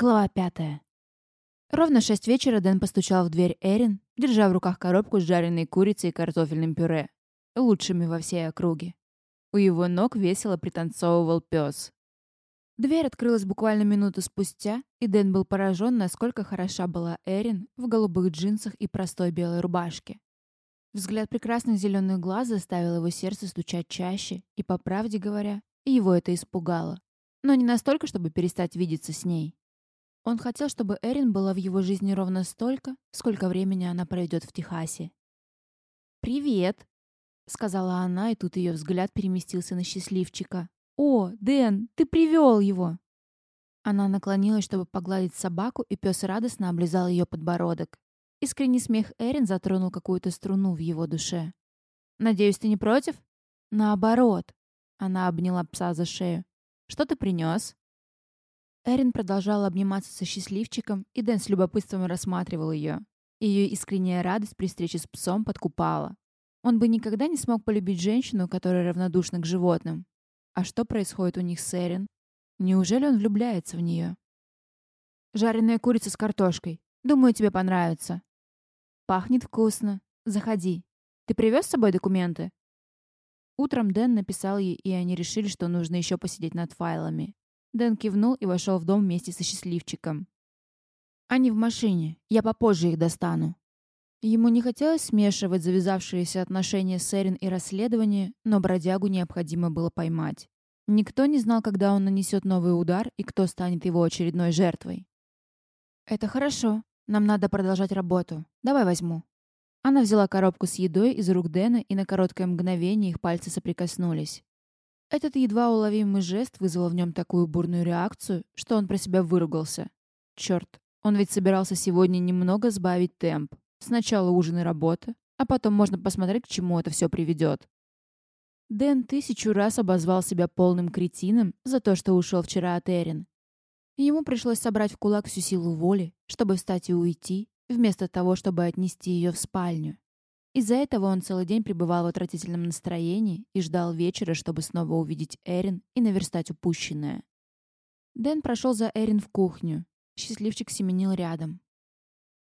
Глава пятая. Ровно шесть вечера Дэн постучал в дверь Эрин, держа в руках коробку с жареной курицей и картофельным пюре, лучшими во всей округе. У его ног весело пританцовывал пес. Дверь открылась буквально минуту спустя, и Дэн был поражен, насколько хороша была Эрин в голубых джинсах и простой белой рубашке. Взгляд прекрасных зеленых глаз заставил его сердце стучать чаще, и, по правде говоря, его это испугало. Но не настолько, чтобы перестать видеться с ней. Он хотел, чтобы Эрин была в его жизни ровно столько, сколько времени она проведет в Техасе. «Привет», — сказала она, и тут ее взгляд переместился на счастливчика. «О, Дэн, ты привел его!» Она наклонилась, чтобы погладить собаку, и пес радостно облизал ее подбородок. Искренний смех Эрин затронул какую-то струну в его душе. «Надеюсь, ты не против?» «Наоборот». Она обняла пса за шею. «Что ты принес?» Эрин продолжала обниматься со счастливчиком, и Дэн с любопытством рассматривал ее. Ее искренняя радость при встрече с псом подкупала. Он бы никогда не смог полюбить женщину, которая равнодушна к животным. А что происходит у них с Эрин? Неужели он влюбляется в нее? «Жареная курица с картошкой. Думаю, тебе понравится». «Пахнет вкусно. Заходи. Ты привез с собой документы?» Утром Дэн написал ей, и они решили, что нужно еще посидеть над файлами. Дэн кивнул и вошел в дом вместе со счастливчиком. «Они в машине. Я попозже их достану». Ему не хотелось смешивать завязавшиеся отношения с Эрин и расследование, но бродягу необходимо было поймать. Никто не знал, когда он нанесет новый удар и кто станет его очередной жертвой. «Это хорошо. Нам надо продолжать работу. Давай возьму». Она взяла коробку с едой из рук Дэна, и на короткое мгновение их пальцы соприкоснулись. Этот едва уловимый жест вызвал в нем такую бурную реакцию, что он про себя выругался. Черт, он ведь собирался сегодня немного сбавить темп. Сначала ужин и работа, а потом можно посмотреть, к чему это все приведет. Дэн тысячу раз обозвал себя полным кретином за то, что ушел вчера от Эрин. Ему пришлось собрать в кулак всю силу воли, чтобы встать и уйти, вместо того, чтобы отнести ее в спальню. Из-за этого он целый день пребывал в отвратительном настроении и ждал вечера, чтобы снова увидеть Эрин и наверстать упущенное. Дэн прошел за Эрин в кухню. Счастливчик семенил рядом.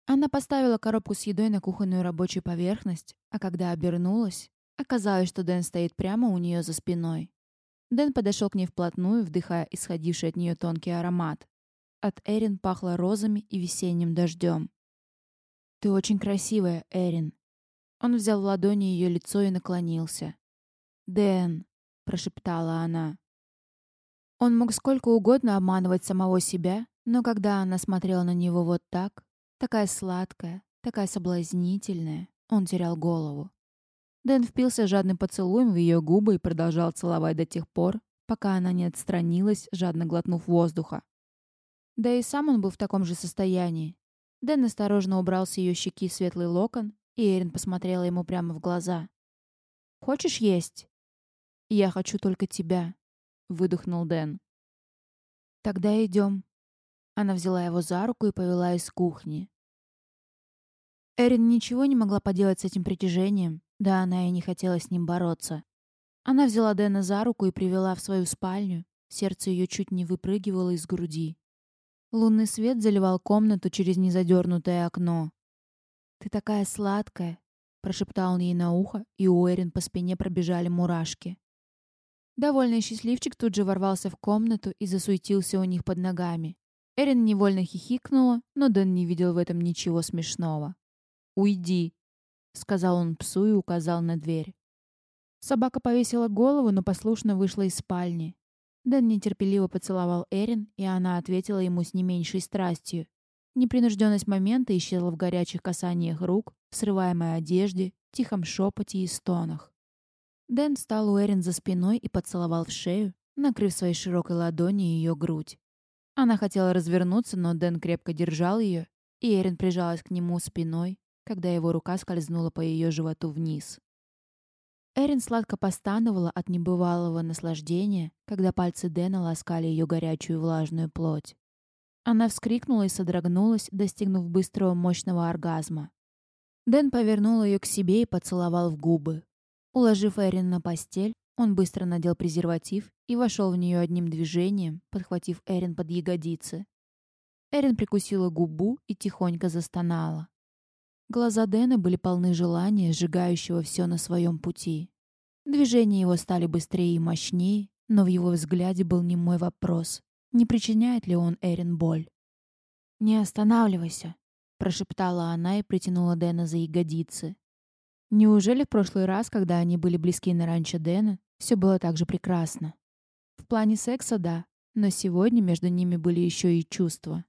Она поставила коробку с едой на кухонную рабочую поверхность, а когда обернулась, оказалось, что Дэн стоит прямо у нее за спиной. Дэн подошел к ней вплотную, вдыхая исходивший от нее тонкий аромат. От Эрин пахло розами и весенним дождем. «Ты очень красивая, Эрин», он взял в ладони ее лицо и наклонился. «Дэн», — прошептала она. Он мог сколько угодно обманывать самого себя, но когда она смотрела на него вот так, такая сладкая, такая соблазнительная, он терял голову. Дэн впился жадным поцелуем в ее губы и продолжал целовать до тех пор, пока она не отстранилась, жадно глотнув воздуха. Да и сам он был в таком же состоянии. Дэн осторожно убрал с ее щеки светлый локон и Эрин посмотрела ему прямо в глаза. «Хочешь есть?» «Я хочу только тебя», — выдохнул Дэн. «Тогда идем». Она взяла его за руку и повела из кухни. Эрин ничего не могла поделать с этим притяжением, да она и не хотела с ним бороться. Она взяла Дэна за руку и привела в свою спальню. Сердце ее чуть не выпрыгивало из груди. Лунный свет заливал комнату через незадернутое окно. «Ты такая сладкая», — прошептал он ей на ухо, и у Эрин по спине пробежали мурашки. Довольный счастливчик тут же ворвался в комнату и засуетился у них под ногами. Эрин невольно хихикнула, но Дэн не видел в этом ничего смешного. «Уйди», — сказал он псу и указал на дверь. Собака повесила голову, но послушно вышла из спальни. Дэн нетерпеливо поцеловал Эрин, и она ответила ему с не меньшей страстью. Непринужденность момента исчезла в горячих касаниях рук, срываемой одежде, тихом шепоте и стонах. Дэн встал у Эрин за спиной и поцеловал в шею, накрыв своей широкой ладонью ее грудь. Она хотела развернуться, но Дэн крепко держал ее, и Эрин прижалась к нему спиной, когда его рука скользнула по ее животу вниз. Эрин сладко постановала от небывалого наслаждения, когда пальцы Дэна ласкали ее горячую влажную плоть. Она вскрикнула и содрогнулась, достигнув быстрого мощного оргазма. Дэн повернул ее к себе и поцеловал в губы. Уложив Эрин на постель, он быстро надел презерватив и вошел в нее одним движением, подхватив Эрин под ягодицы. Эрин прикусила губу и тихонько застонала. Глаза Дэна были полны желания, сжигающего все на своем пути. Движения его стали быстрее и мощнее, но в его взгляде был немой вопрос, не причиняет ли он Эрин боль. «Не останавливайся», — прошептала она и притянула Дэна за ягодицы. Неужели в прошлый раз, когда они были близки на ранчо Дэна, все было так же прекрасно? В плане секса — да, но сегодня между ними были еще и чувства.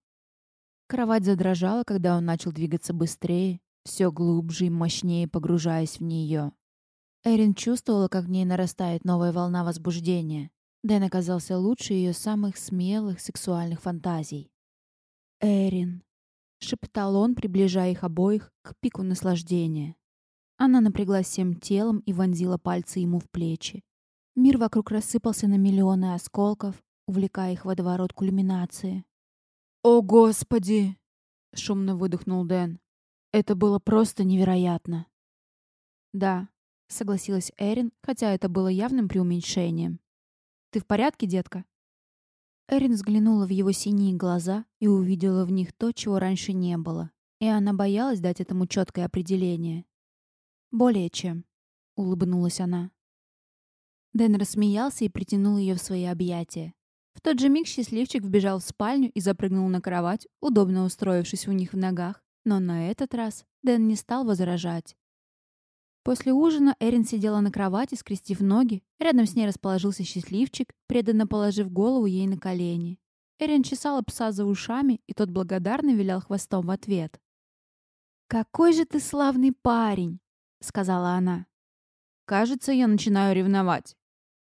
Кровать задрожала, когда он начал двигаться быстрее, все глубже и мощнее погружаясь в нее. Эрин чувствовала, как в ней нарастает новая волна возбуждения. Дэн оказался лучше ее самых смелых сексуальных фантазий. «Эрин», — шептал он, приближая их обоих к пику наслаждения. Она напряглась всем телом и вонзила пальцы ему в плечи. Мир вокруг рассыпался на миллионы осколков, увлекая их в водоворот кульминации. «О, Господи!» — шумно выдохнул Дэн. «Это было просто невероятно!» «Да», — согласилась Эрин, хотя это было явным преуменьшением. «Ты в порядке, детка?» Эрин взглянула в его синие глаза и увидела в них то, чего раньше не было, и она боялась дать этому четкое определение. «Более чем», — улыбнулась она. Дэн рассмеялся и притянул ее в свои объятия. В тот же миг счастливчик вбежал в спальню и запрыгнул на кровать, удобно устроившись у них в ногах, но на этот раз Дэн не стал возражать. После ужина Эрин сидела на кровати, скрестив ноги. Рядом с ней расположился счастливчик, преданно положив голову ей на колени. Эрин чесала пса за ушами, и тот благодарно вилял хвостом в ответ. «Какой же ты славный парень!» — сказала она. «Кажется, я начинаю ревновать»,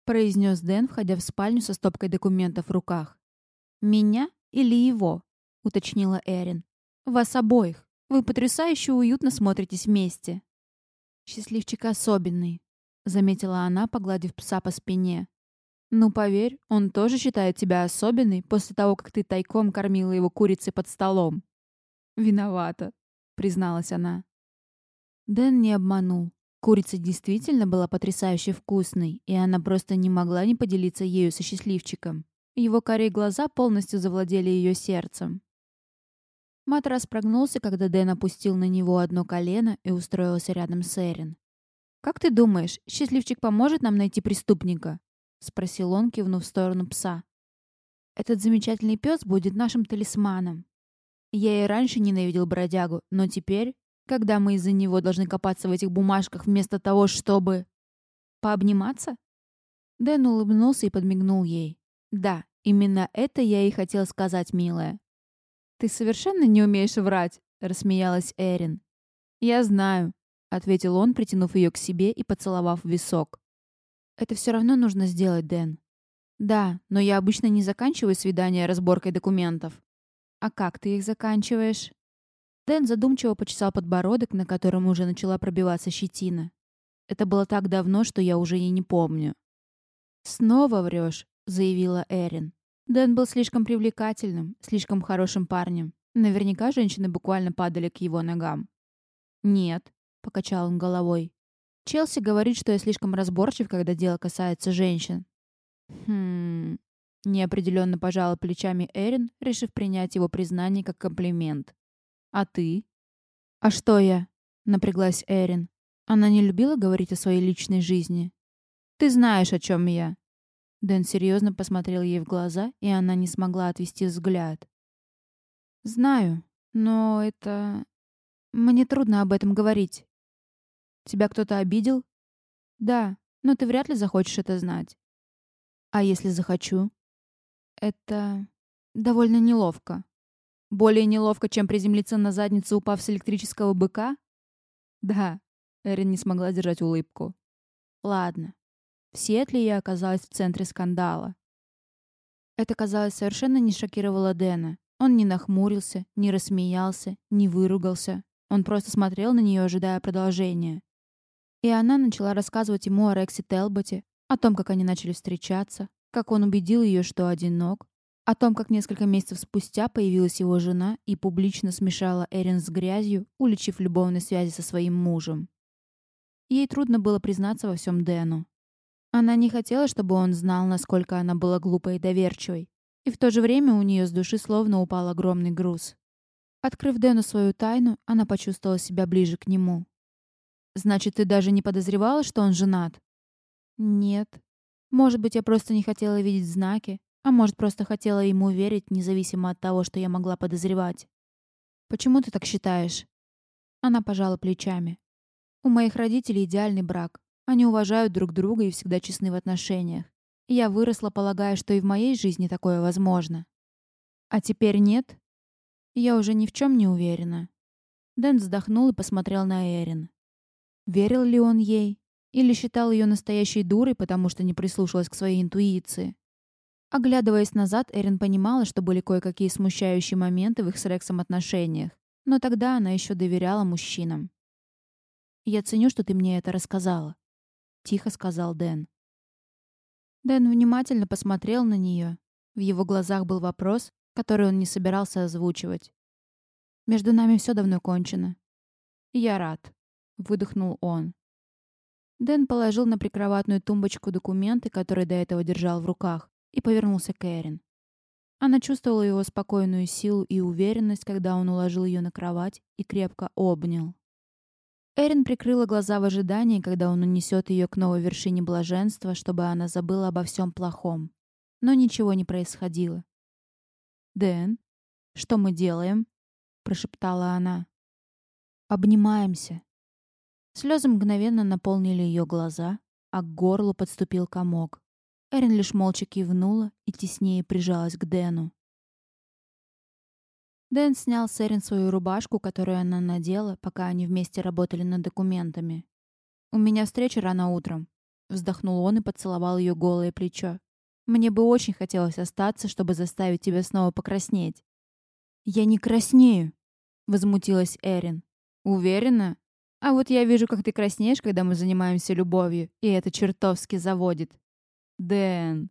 произнес Дэн, входя в спальню со стопкой документов в руках. «Меня или его?» — уточнила Эрин. «Вас обоих. Вы потрясающе уютно смотритесь вместе». «Счастливчик особенный», — заметила она, погладив пса по спине. «Ну, поверь, он тоже считает тебя особенной после того, как ты тайком кормила его курицей под столом». «Виновата», — призналась она. Дэн не обманул. Курица действительно была потрясающе вкусной, и она просто не могла не поделиться ею со счастливчиком. Его карие глаза полностью завладели ее сердцем. Матрас прогнулся, когда Дэн опустил на него одно колено и устроился рядом с Эрин. «Как ты думаешь, счастливчик поможет нам найти преступника?» — спросил он, кивнув в сторону пса. «Этот замечательный пес будет нашим талисманом. Я и раньше ненавидел бродягу, но теперь когда мы из-за него должны копаться в этих бумажках вместо того, чтобы... Пообниматься? Дэн улыбнулся и подмигнул ей. Да, именно это я и хотел сказать, милая. Ты совершенно не умеешь врать, рассмеялась Эрин. Я знаю, ответил он, притянув ее к себе и поцеловав в висок. Это все равно нужно сделать, Дэн. Да, но я обычно не заканчиваю свидания разборкой документов. А как ты их заканчиваешь? Дэн задумчиво почесал подбородок, на котором уже начала пробиваться щетина. Это было так давно, что я уже и не помню. «Снова врешь», — заявила Эрин. Дэн был слишком привлекательным, слишком хорошим парнем. Наверняка женщины буквально падали к его ногам. «Нет», — покачал он головой. «Челси говорит, что я слишком разборчив, когда дело касается женщин». «Хм...» — неопределенно пожала плечами Эрин, решив принять его признание как комплимент. «А ты?» «А что я?» — напряглась Эрин. Она не любила говорить о своей личной жизни. «Ты знаешь, о чем я». Дэн серьезно посмотрел ей в глаза, и она не смогла отвести взгляд. «Знаю, но это... Мне трудно об этом говорить. Тебя кто-то обидел?» «Да, но ты вряд ли захочешь это знать». «А если захочу?» «Это... довольно неловко». Более неловко, чем приземлиться на задницу, упав с электрического быка? Да, Эрин не смогла держать улыбку. Ладно. В Сиэтле я оказалась в центре скандала. Это, казалось, совершенно не шокировало Дэна. Он не нахмурился, не рассмеялся, не выругался. Он просто смотрел на нее, ожидая продолжения. И она начала рассказывать ему о Рексе Телботе, о том, как они начали встречаться, как он убедил ее, что одинок, о том, как несколько месяцев спустя появилась его жена и публично смешала Эрин с грязью, уличив любовной связи со своим мужем. Ей трудно было признаться во всем Дэну. Она не хотела, чтобы он знал, насколько она была глупой и доверчивой. И в то же время у нее с души словно упал огромный груз. Открыв Дэну свою тайну, она почувствовала себя ближе к нему. «Значит, ты даже не подозревала, что он женат?» «Нет. Может быть, я просто не хотела видеть знаки, а может, просто хотела ему верить, независимо от того, что я могла подозревать. Почему ты так считаешь?» Она пожала плечами. «У моих родителей идеальный брак. Они уважают друг друга и всегда честны в отношениях. Я выросла, полагая, что и в моей жизни такое возможно. А теперь нет?» Я уже ни в чем не уверена. Дэн вздохнул и посмотрел на Эрин. Верил ли он ей? Или считал ее настоящей дурой, потому что не прислушалась к своей интуиции? Оглядываясь назад, Эрин понимала, что были кое-какие смущающие моменты в их с Рексом отношениях, но тогда она еще доверяла мужчинам. «Я ценю, что ты мне это рассказала», — тихо сказал Дэн. Дэн внимательно посмотрел на нее. В его глазах был вопрос, который он не собирался озвучивать. «Между нами все давно кончено». «Я рад», — выдохнул он. Дэн положил на прикроватную тумбочку документы, которые до этого держал в руках, и повернулся к Эрин. Она чувствовала его спокойную силу и уверенность, когда он уложил ее на кровать и крепко обнял. Эрин прикрыла глаза в ожидании, когда он унесет ее к новой вершине блаженства, чтобы она забыла обо всем плохом. Но ничего не происходило. «Дэн, что мы делаем?» — прошептала она. «Обнимаемся». Слезы мгновенно наполнили ее глаза, а к горлу подступил комок. Эрин лишь молча кивнула и теснее прижалась к Дэну. Дэн снял с Эрин свою рубашку, которую она надела, пока они вместе работали над документами. «У меня встреча рано утром», — вздохнул он и поцеловал ее голое плечо. Мне бы очень хотелось остаться, чтобы заставить тебя снова покраснеть. Я не краснею, возмутилась Эрин. Уверена? А вот я вижу, как ты краснеешь, когда мы занимаемся любовью, и это чертовски заводит. Дэн,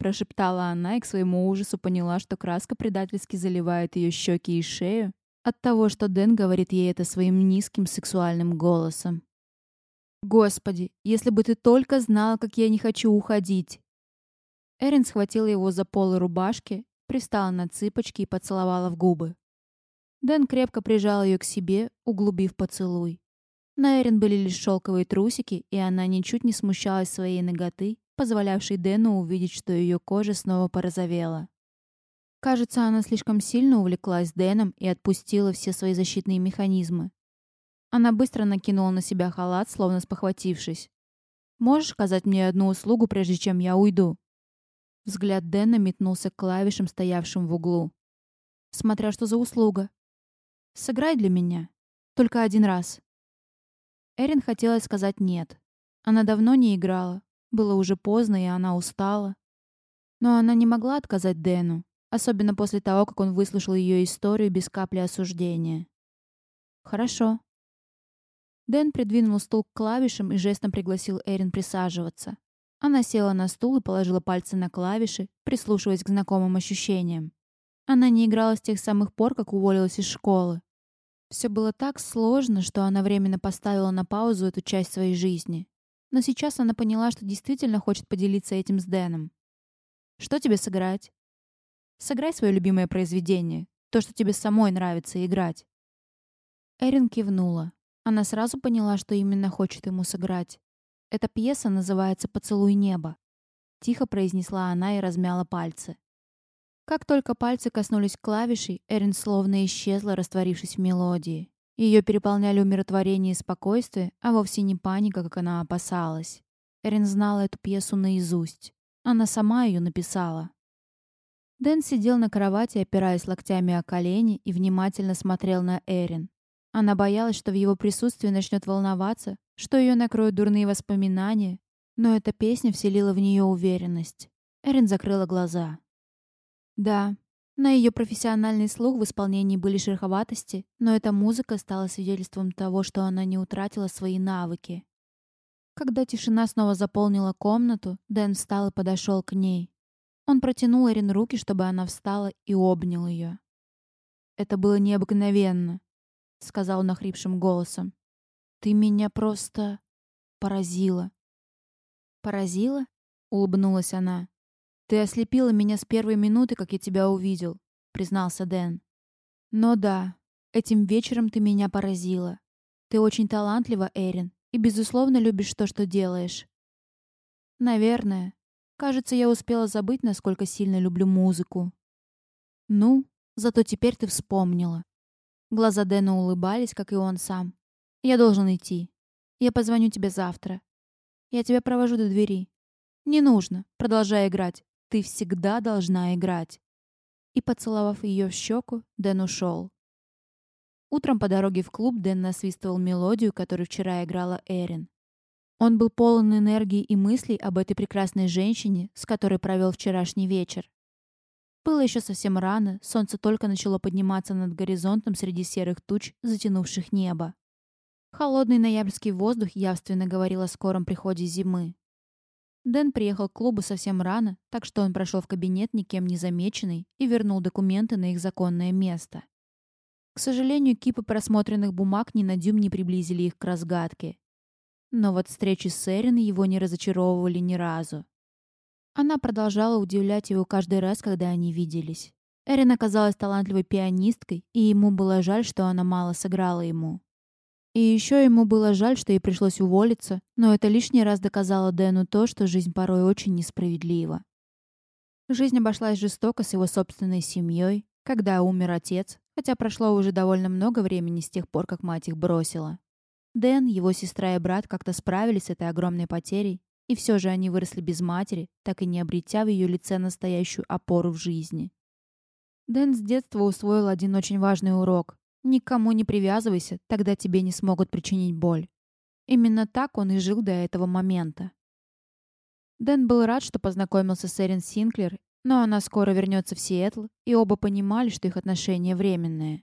прошептала она и к своему ужасу поняла, что краска предательски заливает ее щеки и шею от того, что Дэн говорит ей это своим низким сексуальным голосом. Господи, если бы ты только знала, как я не хочу уходить. Эрин схватила его за полы рубашки, пристала на цыпочки и поцеловала в губы. Дэн крепко прижал ее к себе, углубив поцелуй. На Эрин были лишь шелковые трусики, и она ничуть не смущалась своей ноготы, позволявшей Дэну увидеть, что ее кожа снова порозовела. Кажется, она слишком сильно увлеклась Дэном и отпустила все свои защитные механизмы. Она быстро накинула на себя халат, словно спохватившись. «Можешь сказать мне одну услугу, прежде чем я уйду?» Взгляд Дэна метнулся к клавишам, стоявшим в углу. «Смотря что за услуга. Сыграй для меня. Только один раз». Эрин хотела сказать «нет». Она давно не играла. Было уже поздно, и она устала. Но она не могла отказать Дэну, особенно после того, как он выслушал ее историю без капли осуждения. «Хорошо». Дэн придвинул стул к клавишам и жестом пригласил Эрин присаживаться. Она села на стул и положила пальцы на клавиши, прислушиваясь к знакомым ощущениям. Она не играла с тех самых пор, как уволилась из школы. Все было так сложно, что она временно поставила на паузу эту часть своей жизни. Но сейчас она поняла, что действительно хочет поделиться этим с Дэном. «Что тебе сыграть?» «Сыграй свое любимое произведение, то, что тебе самой нравится играть». Эрин кивнула. Она сразу поняла, что именно хочет ему сыграть. Эта пьеса называется «Поцелуй неба», — тихо произнесла она и размяла пальцы. Как только пальцы коснулись клавишей, Эрин словно исчезла, растворившись в мелодии. Ее переполняли умиротворение и спокойствие, а вовсе не паника, как она опасалась. Эрин знала эту пьесу наизусть. Она сама ее написала. Дэн сидел на кровати, опираясь локтями о колени, и внимательно смотрел на Эрин. Она боялась, что в его присутствии начнет волноваться, что ее накроют дурные воспоминания, но эта песня вселила в нее уверенность. Эрин закрыла глаза. Да, на ее профессиональный слух в исполнении были шероховатости, но эта музыка стала свидетельством того, что она не утратила свои навыки. Когда тишина снова заполнила комнату, Дэн встал и подошел к ней. Он протянул Эрин руки, чтобы она встала, и обнял ее. «Это было необыкновенно», — сказал он охрипшим голосом. Ты меня просто поразила. Поразила? Улыбнулась она. «Ты ослепила меня с первой минуты, как я тебя увидел», — признался Дэн. «Но да, этим вечером ты меня поразила. Ты очень талантлива, Эрин, и, безусловно, любишь то, что делаешь». «Наверное. Кажется, я успела забыть, насколько сильно люблю музыку». «Ну, зато теперь ты вспомнила». Глаза Дэна улыбались, как и он сам. «Я должен идти. Я позвоню тебе завтра. Я тебя провожу до двери. Не нужно. Продолжай играть. Ты всегда должна играть. И, поцеловав ее в щеку, Дэн ушел. Утром по дороге в клуб Дэн насвистывал мелодию, которую вчера играла Эрин. Он был полон энергии и мыслей об этой прекрасной женщине, с которой провел вчерашний вечер. Было еще совсем рано, солнце только начало подниматься над горизонтом среди серых туч, затянувших небо. Холодный ноябрьский воздух явственно говорил о скором приходе зимы. Дэн приехал к клубу совсем рано, так что он прошел в кабинет никем не замеченный и вернул документы на их законное место. К сожалению, кипы просмотренных бумаг ни на дюйм не приблизили их к разгадке. Но вот встречи с Эрин его не разочаровывали ни разу. Она продолжала удивлять его каждый раз, когда они виделись. Эрин оказалась талантливой пианисткой, и ему было жаль, что она мало сыграла ему. И еще ему было жаль, что ей пришлось уволиться, но это лишний раз доказало Дэну то, что жизнь порой очень несправедлива. Жизнь обошлась жестоко с его собственной семьей, когда умер отец, хотя прошло уже довольно много времени с тех пор, как мать их бросила. Дэн, его сестра и брат как-то справились с этой огромной потерей, и все же они выросли без матери, так и не обретя в ее лице настоящую опору в жизни. Дэн с детства усвоил один очень важный урок. Никому не привязывайся, тогда тебе не смогут причинить боль. Именно так он и жил до этого момента. Дэн был рад, что познакомился с Эрин Синклер, но она скоро вернется в Сиэтл, и оба понимали, что их отношения временные.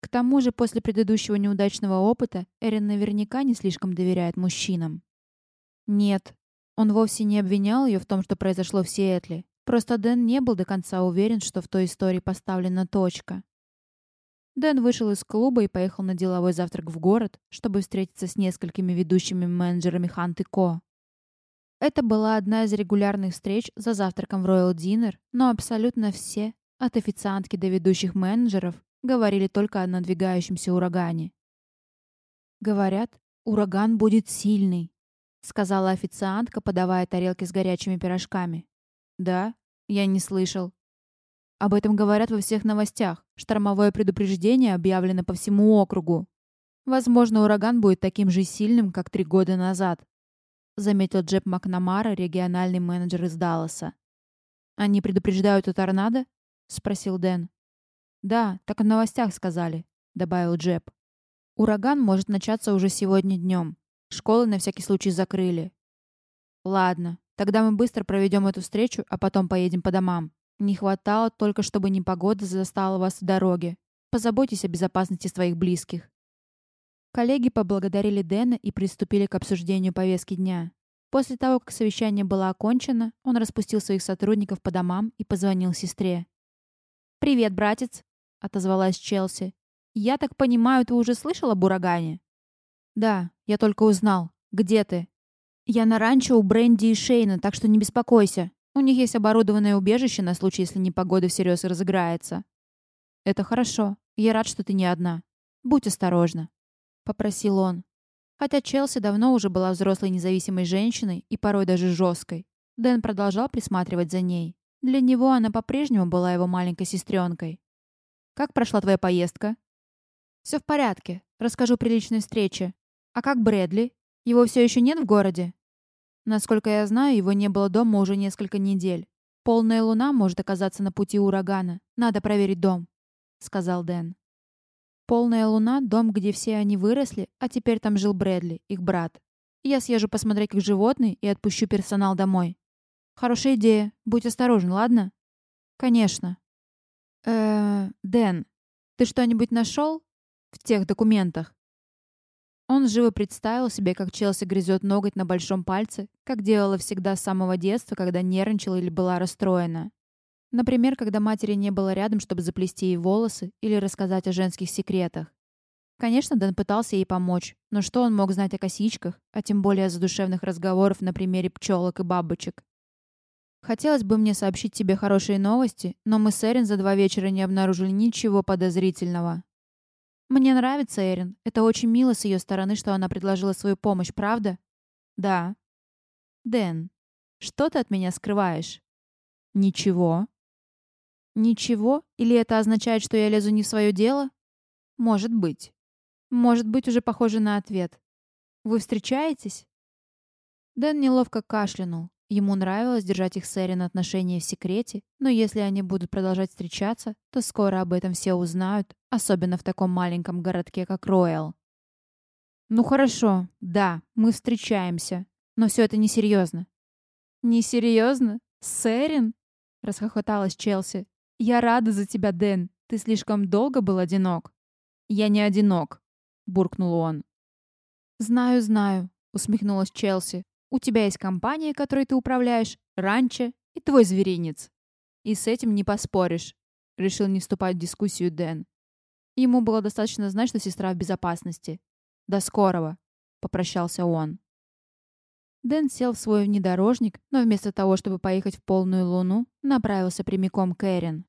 К тому же, после предыдущего неудачного опыта, Эрин наверняка не слишком доверяет мужчинам. Нет, он вовсе не обвинял ее в том, что произошло в Сиэтле. Просто Дэн не был до конца уверен, что в той истории поставлена точка. Дэн вышел из клуба и поехал на деловой завтрак в город, чтобы встретиться с несколькими ведущими менеджерами Хант Ко. Это была одна из регулярных встреч за завтраком в Royal Dinner, но абсолютно все, от официантки до ведущих менеджеров, говорили только о надвигающемся урагане. «Говорят, ураган будет сильный», — сказала официантка, подавая тарелки с горячими пирожками. «Да? Я не слышал», об этом говорят во всех новостях. Штормовое предупреждение объявлено по всему округу. Возможно, ураган будет таким же сильным, как три года назад. Заметил Джеб Макнамара, региональный менеджер из Далласа. «Они предупреждают о торнадо?» — спросил Дэн. «Да, так в новостях сказали», — добавил Джеб. «Ураган может начаться уже сегодня днем. Школы на всякий случай закрыли». «Ладно, тогда мы быстро проведем эту встречу, а потом поедем по домам», не хватало только, чтобы непогода застала вас в дороге. Позаботьтесь о безопасности своих близких. Коллеги поблагодарили Дэна и приступили к обсуждению повестки дня. После того, как совещание было окончено, он распустил своих сотрудников по домам и позвонил сестре. «Привет, братец», — отозвалась Челси. «Я так понимаю, ты уже слышал об урагане?» «Да, я только узнал. Где ты?» «Я на ранчо у Бренди и Шейна, так что не беспокойся. У них есть оборудованное убежище на случай, если непогода всерьез разыграется. Это хорошо. Я рад, что ты не одна. Будь осторожна, попросил он. Хотя Челси давно уже была взрослой независимой женщиной и порой даже жесткой, Дэн продолжал присматривать за ней. Для него она по-прежнему была его маленькой сестренкой. «Как прошла твоя поездка?» «Все в порядке. Расскажу при личной встрече. А как Брэдли? Его все еще нет в городе?» Насколько я знаю, его не было дома уже несколько недель. Полная луна может оказаться на пути урагана. Надо проверить дом», — сказал Дэн. Полная луна — дом, где все они выросли, а теперь там жил Брэдли, их брат. Я съезжу посмотреть их животные и отпущу персонал домой. Хорошая идея. Будь осторожен, ладно? Конечно. Э, Дэн, ты что-нибудь нашел в тех документах? Он живо представил себе, как Челси грызет ноготь на большом пальце, как делала всегда с самого детства, когда нервничала или была расстроена. Например, когда матери не было рядом, чтобы заплести ей волосы или рассказать о женских секретах. Конечно, Дэн пытался ей помочь, но что он мог знать о косичках, а тем более о задушевных разговорах на примере пчелок и бабочек? Хотелось бы мне сообщить тебе хорошие новости, но мы с Эрин за два вечера не обнаружили ничего подозрительного. Мне нравится Эрин. Это очень мило с ее стороны, что она предложила свою помощь, правда? Да. Дэн, что ты от меня скрываешь? Ничего. Ничего? Или это означает, что я лезу не в свое дело? Может быть. Может быть, уже похоже на ответ. Вы встречаетесь? Дэн неловко кашлянул. Ему нравилось держать их с Эрин отношения в секрете, но если они будут продолжать встречаться, то скоро об этом все узнают, особенно в таком маленьком городке, как Роyal. «Ну хорошо, да, мы встречаемся, но все это несерьезно». «Несерьезно? С Эрин?» — расхохоталась Челси. «Я рада за тебя, Дэн. Ты слишком долго был одинок». «Я не одинок», — буркнул он. «Знаю, знаю», — усмехнулась Челси. У тебя есть компания, которой ты управляешь, ранчо и твой зверинец. И с этим не поспоришь. Решил не вступать в дискуссию Дэн. Ему было достаточно знать, что сестра в безопасности. «До скорого», — попрощался он. Дэн сел в свой внедорожник, но вместо того, чтобы поехать в полную луну, направился прямиком к Эрин.